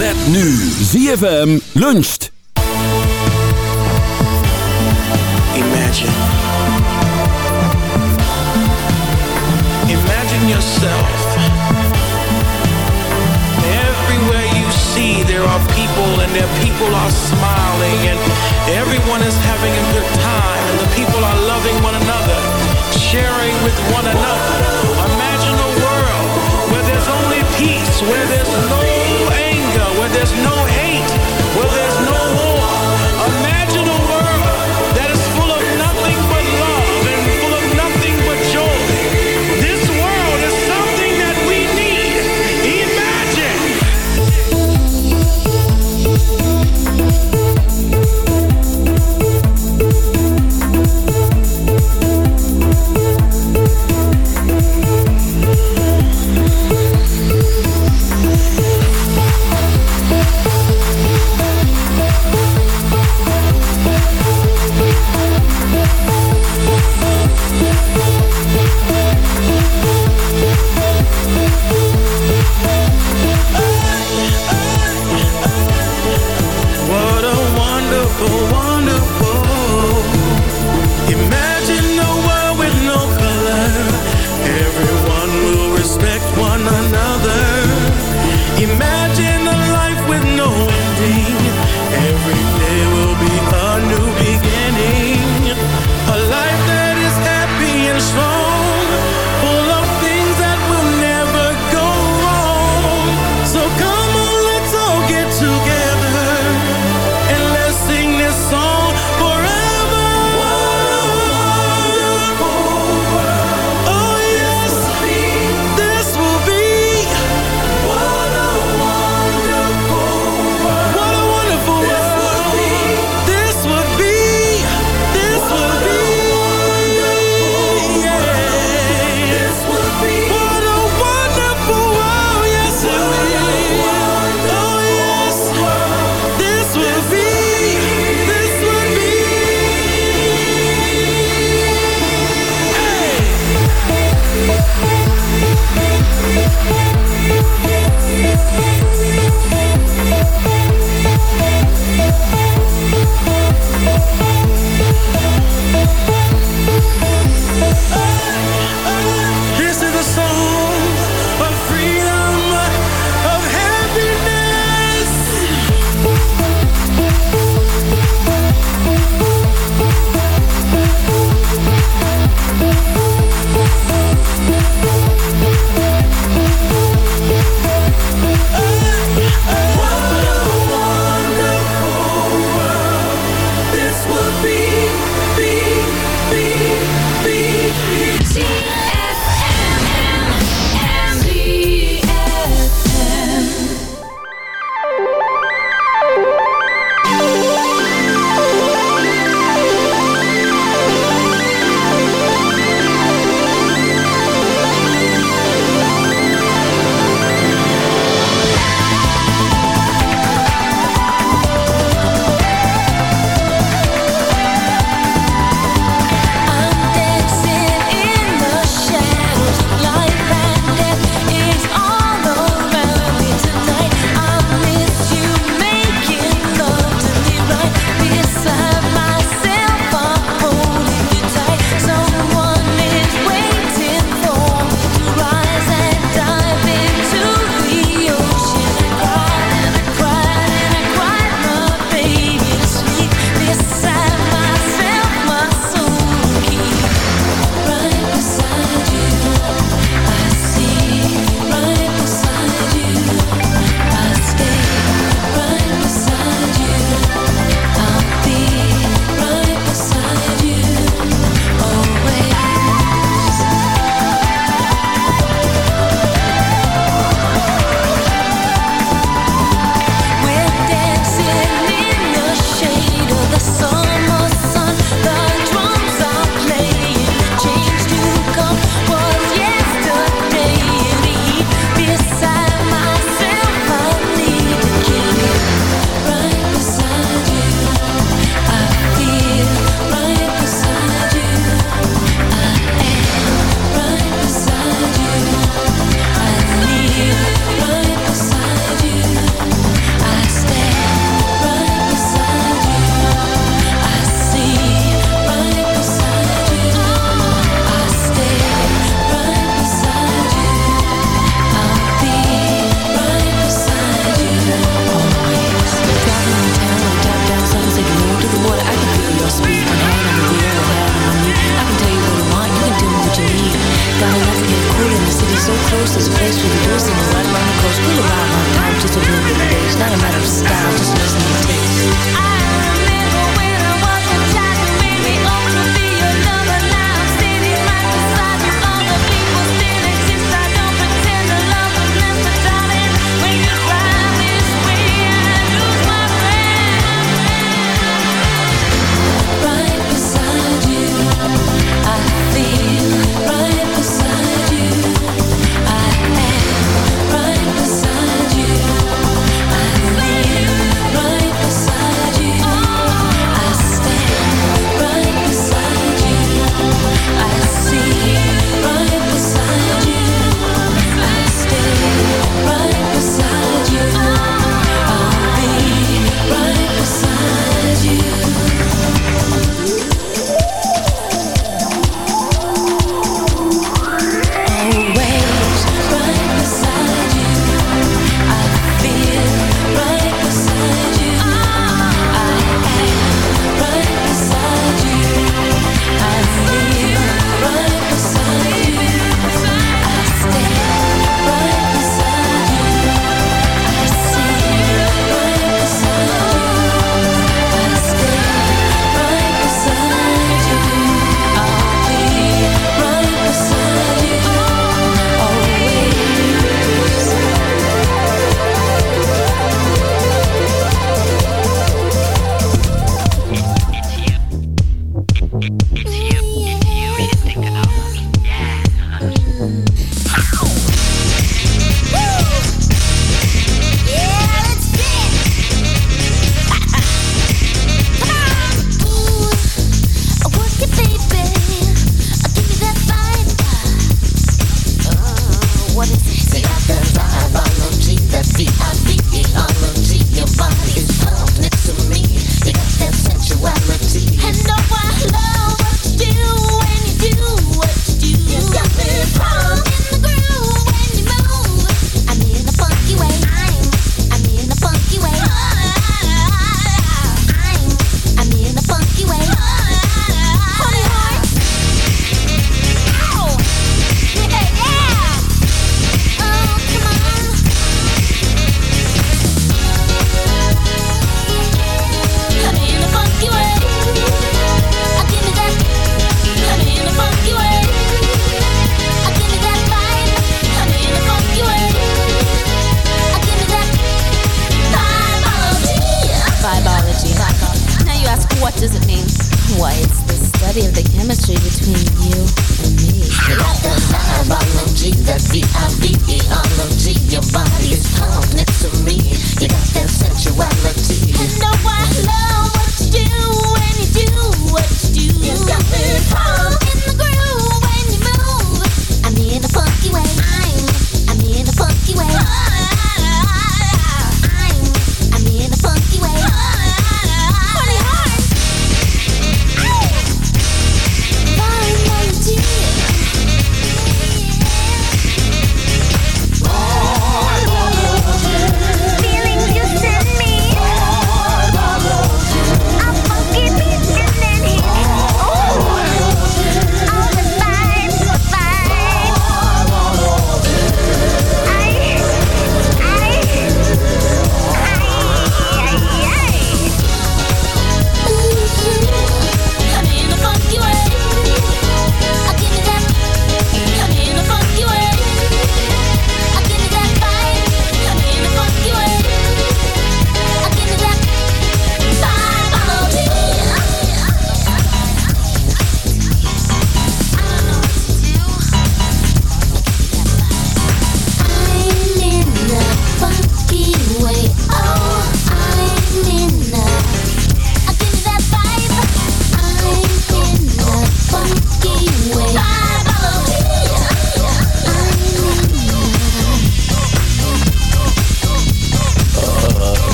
Met nu ZFM luncht. Imagine. Imagine yourself. Everywhere you see there are people and their people are smiling and everyone is having a good time and the people are loving one another, sharing with one another.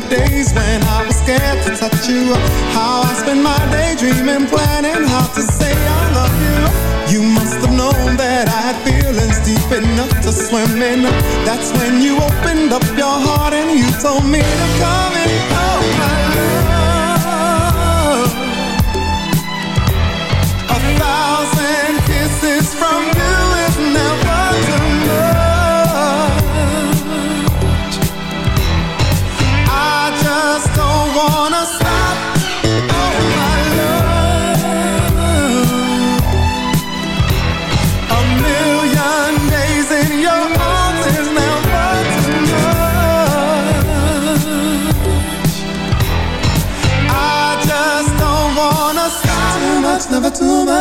The days when I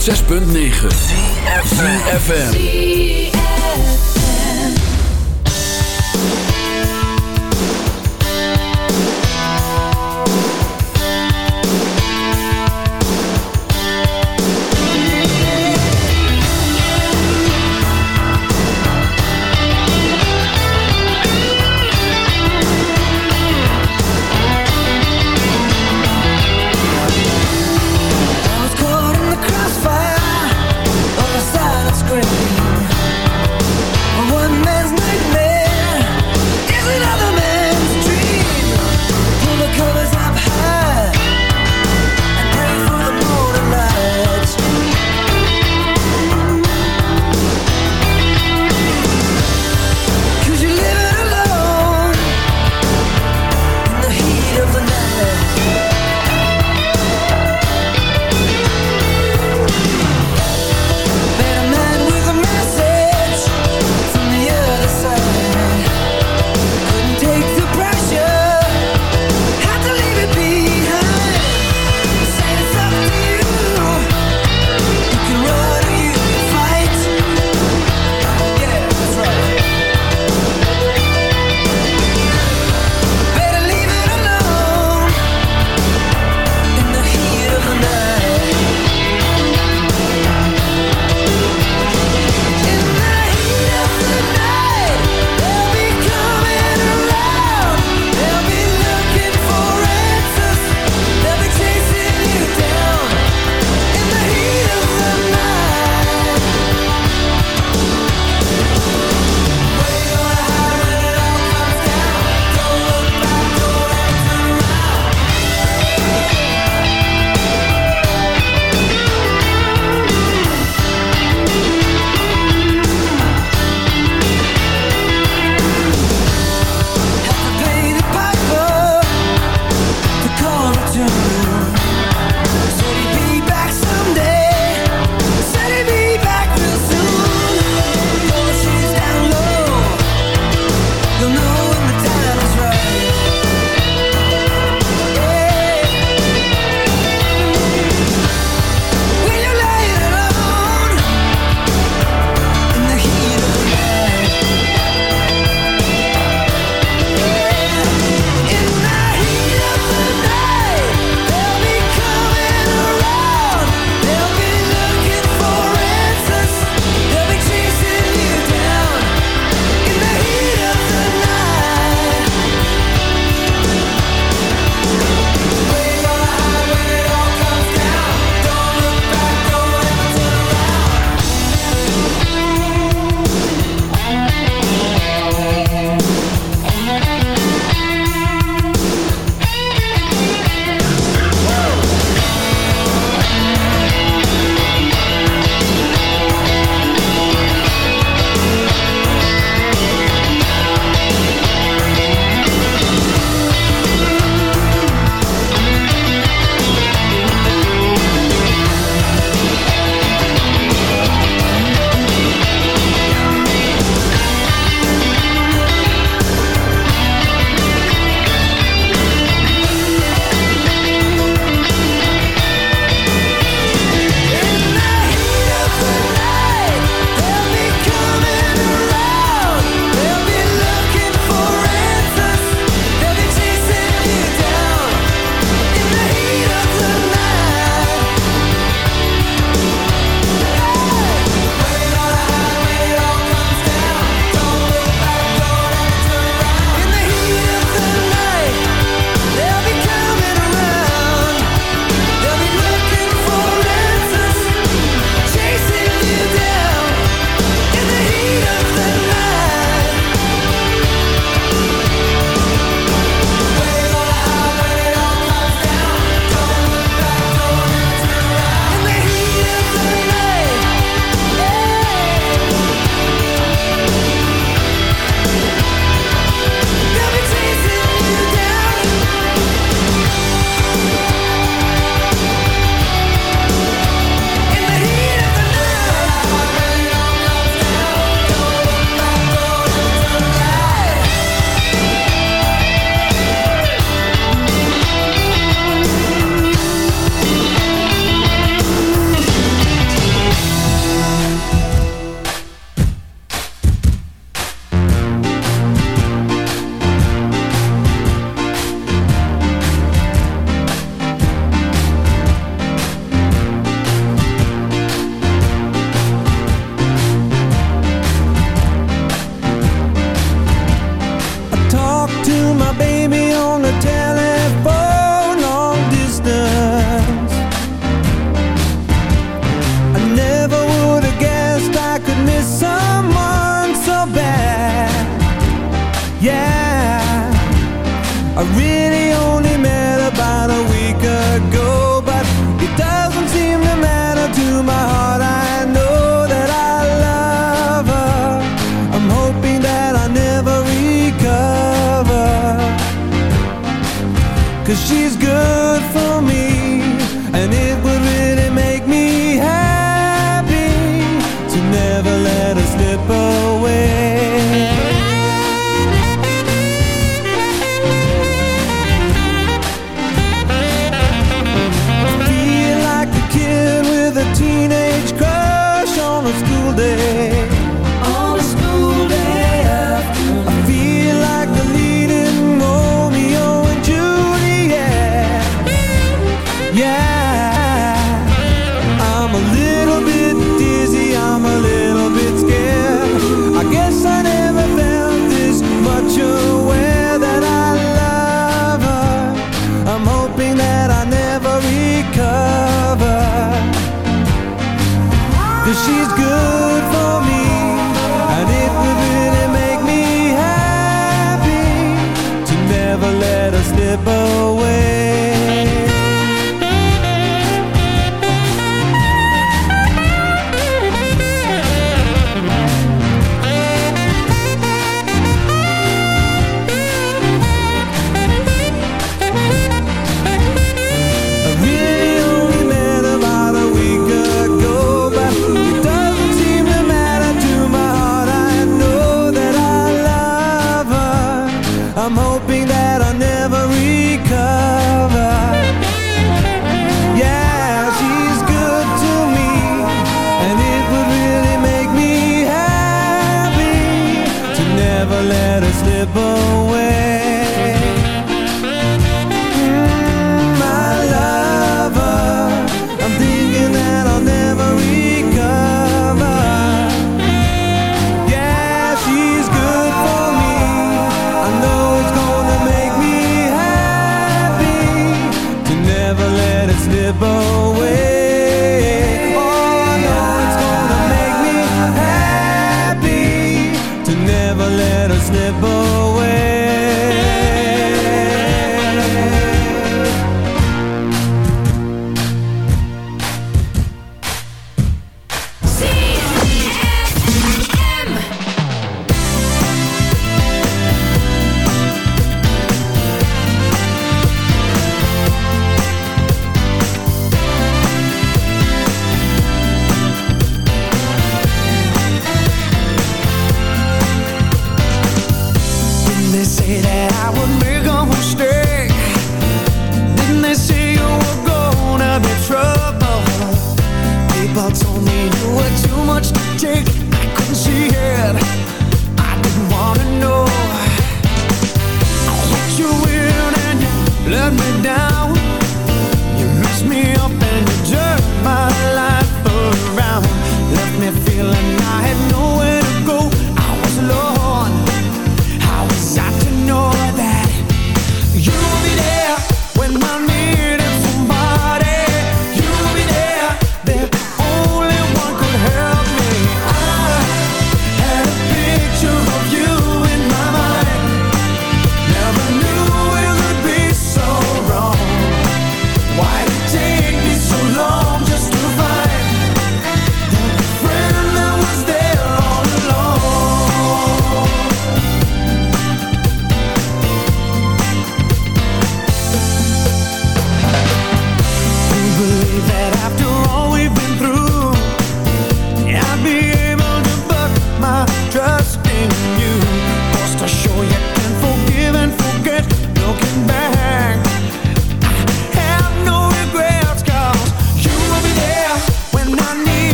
106.9 ZFM.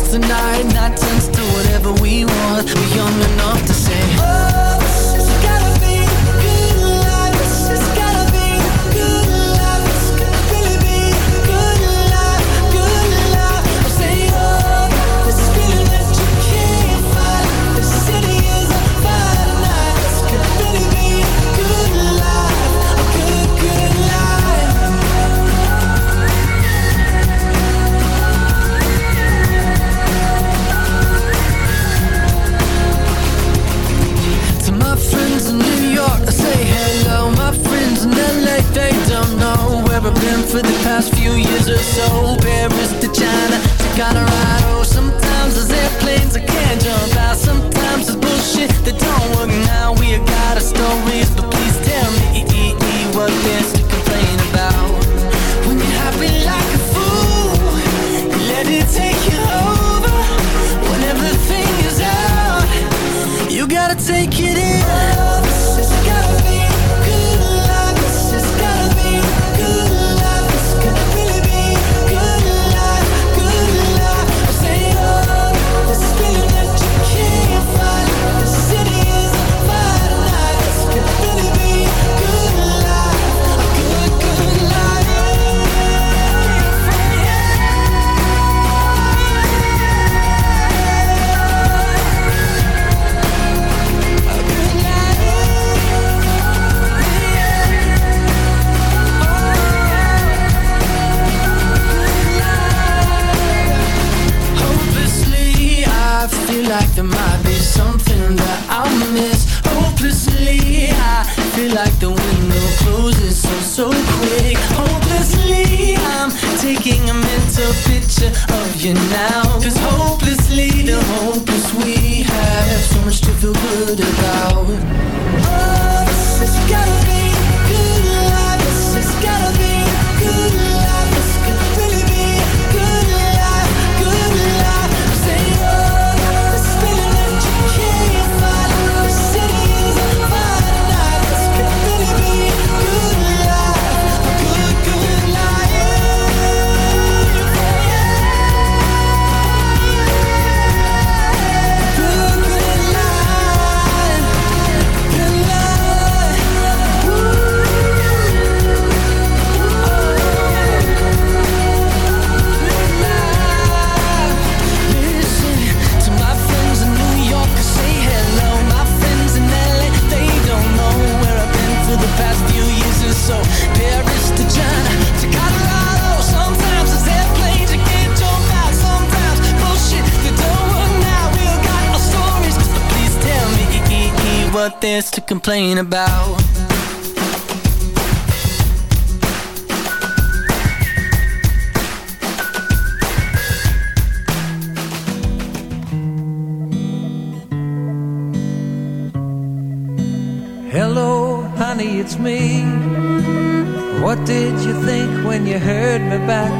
Day turns to night, night turns to whatever we want. We're young enough to say, Oh, past few years or so. Paris to China to Colorado. Sometimes there's airplanes I can't jump out. Sometimes there's bullshit that don't work now. We got our stories, so, quick. Hopelessly, I'm taking a mental picture of you now. To complain about. Hello, honey, it's me. What did you think when you heard me back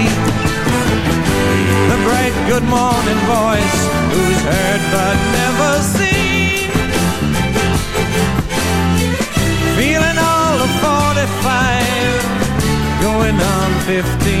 The bright good morning voice, who's heard but never seen. Feeling all of 45, going on 15.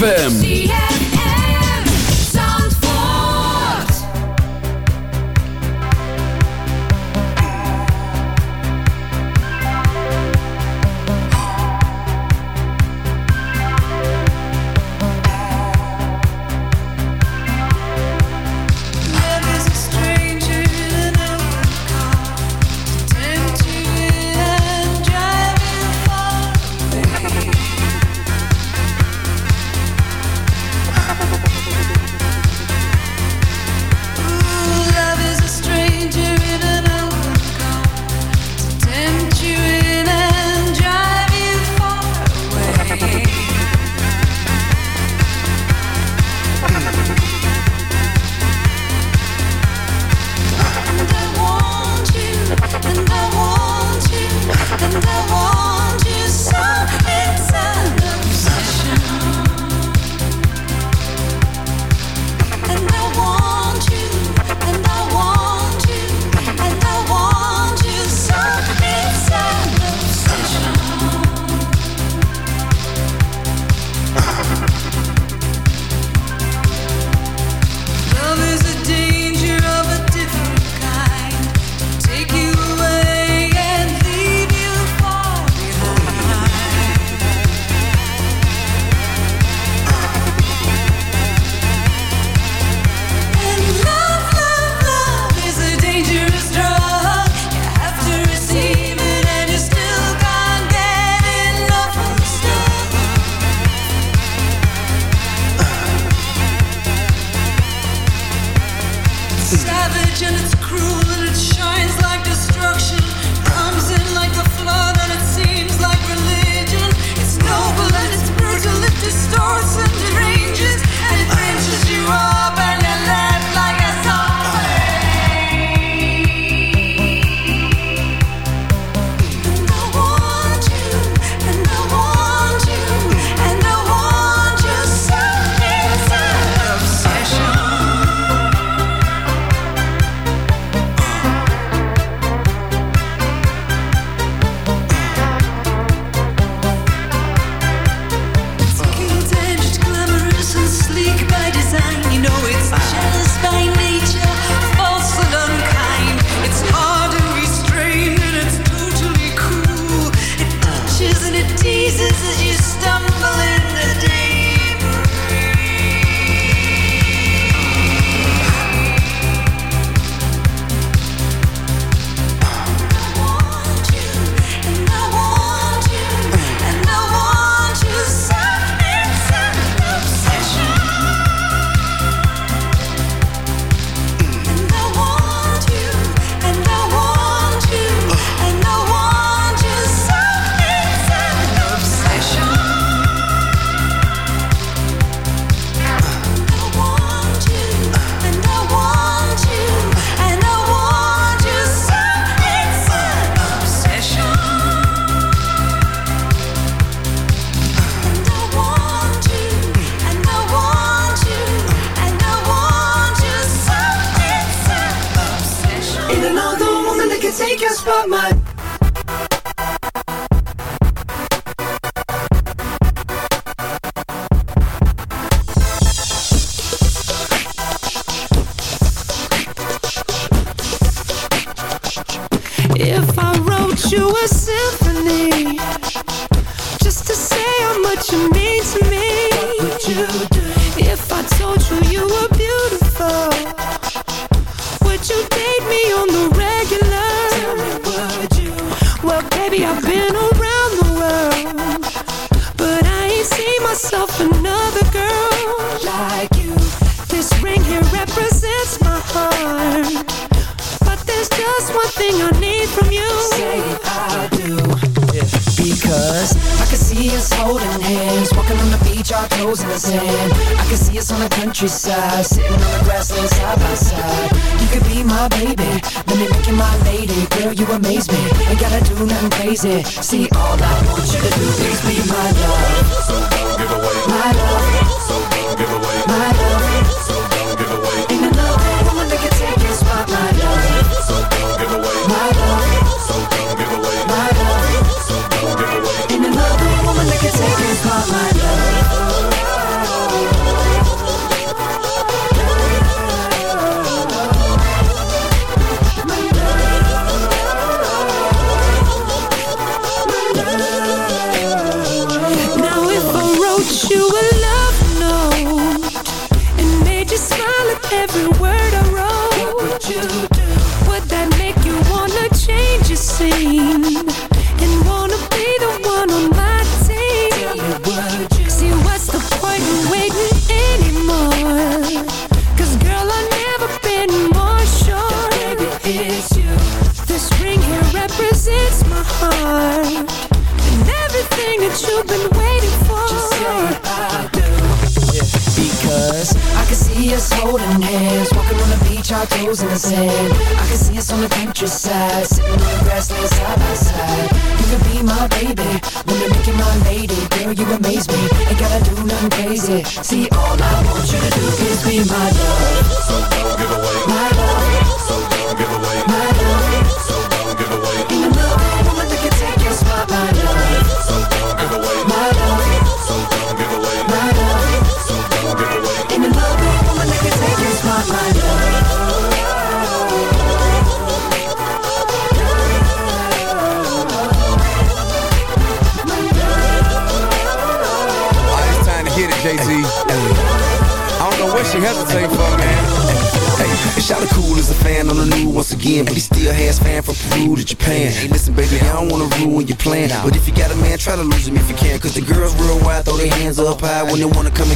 ZFM.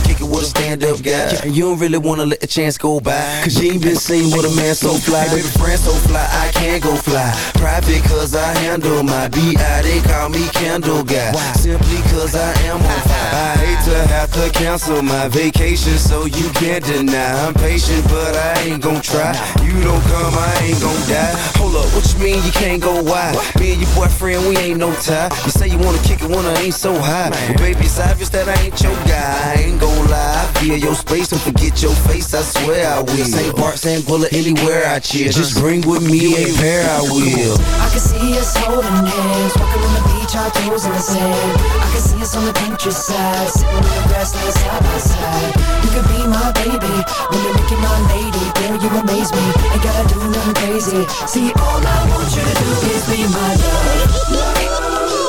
Kick it with a stand up guy. And you don't really wanna let the chance go by. Cause you ain't been seen with a man so fly. Baby, friend so fly, I can't go fly. Private cause I handle my BI, they call me Candle Guy. Simply cause I am on fire. I hate to have to cancel my vacation, so you can't deny. I'm patient, but I ain't gon' try. You don't come, I ain't gon' die. Hold up, what you mean you can't go wide? Me and your boyfriend, we ain't no tie. You say you wanna kick it when I ain't so high. But baby, it's obvious that I ain't your guy. I ain't gon' lie. Via your space, don't forget your face, I swear I will. St. Bart, St. Bullet, anywhere I cheer. Just bring with me a pair, I will. I can see us holding hands, walking on the beach, our toes in the sand. I can see us on the countryside, sitting in the grassland side by side. You could be my baby, when you make you my lady. Girl, you amaze me, ain't gotta do nothing crazy. See, all I want you to do is be my love,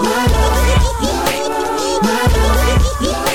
my love, my love. Be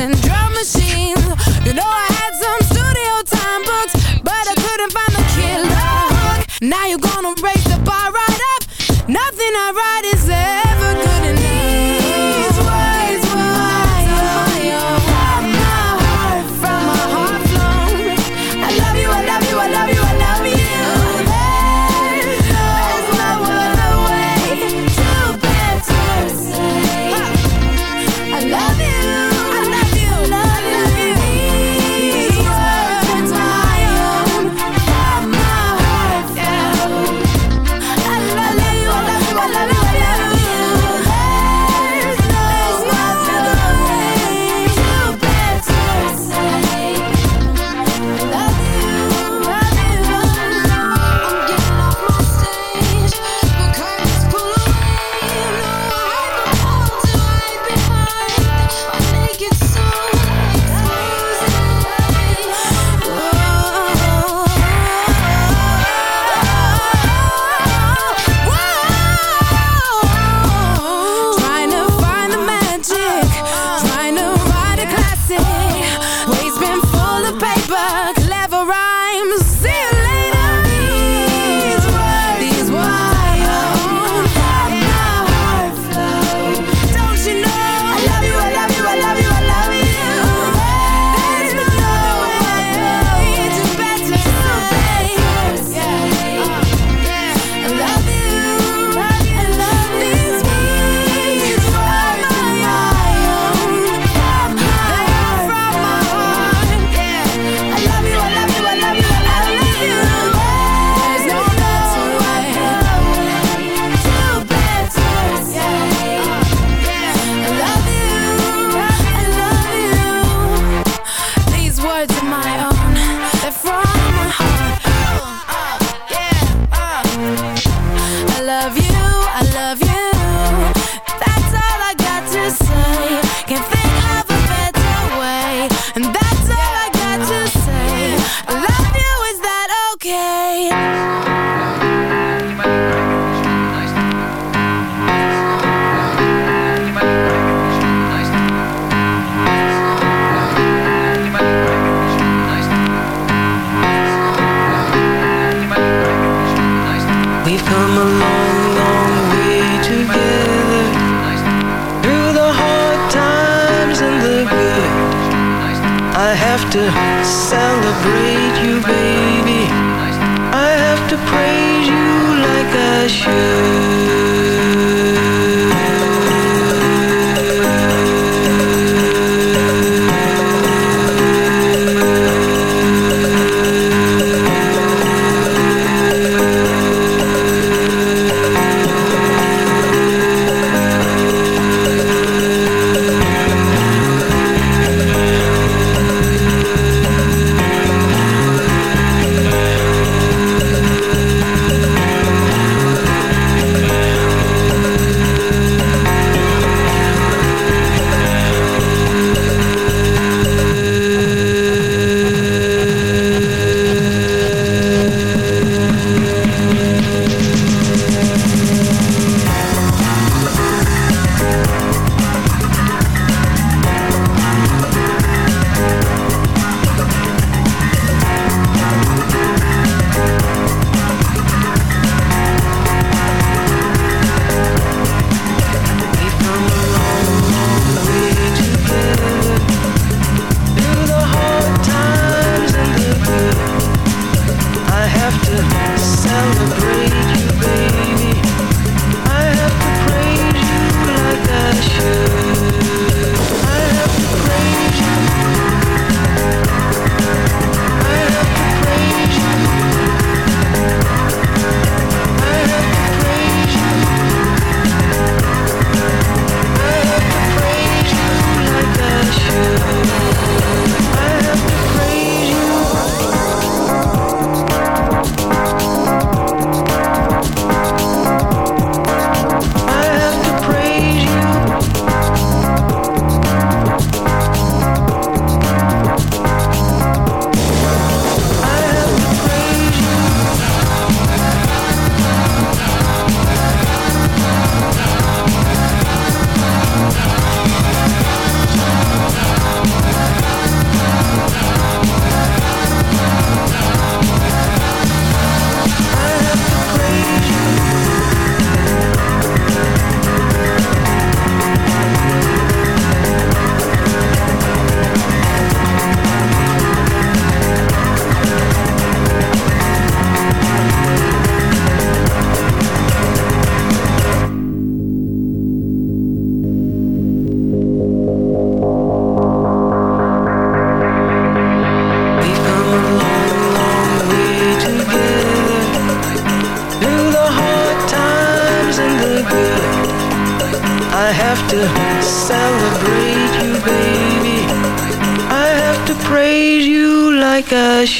And drum machines. You know I had some studio time books, but I couldn't find the killer hook. Now you're gonna raise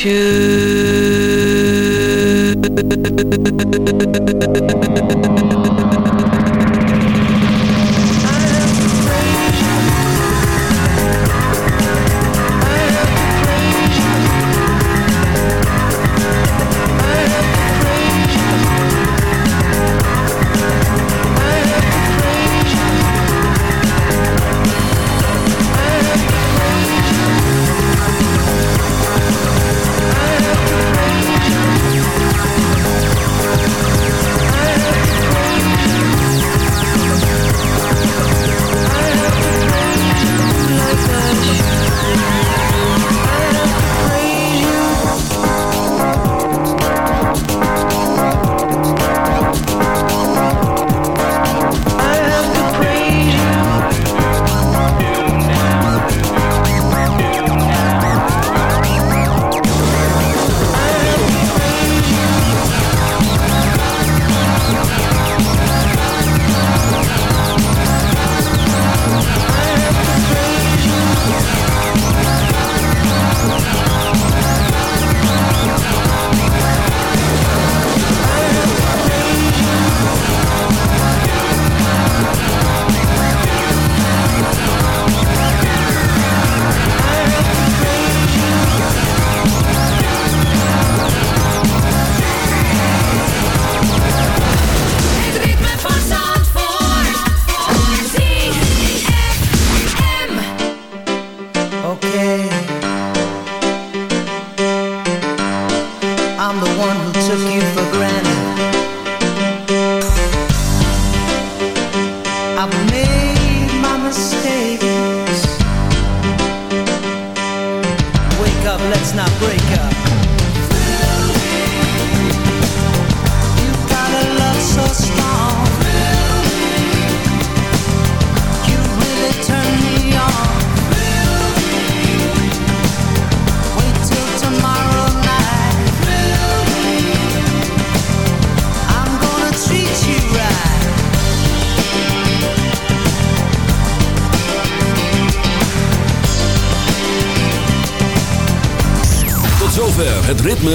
like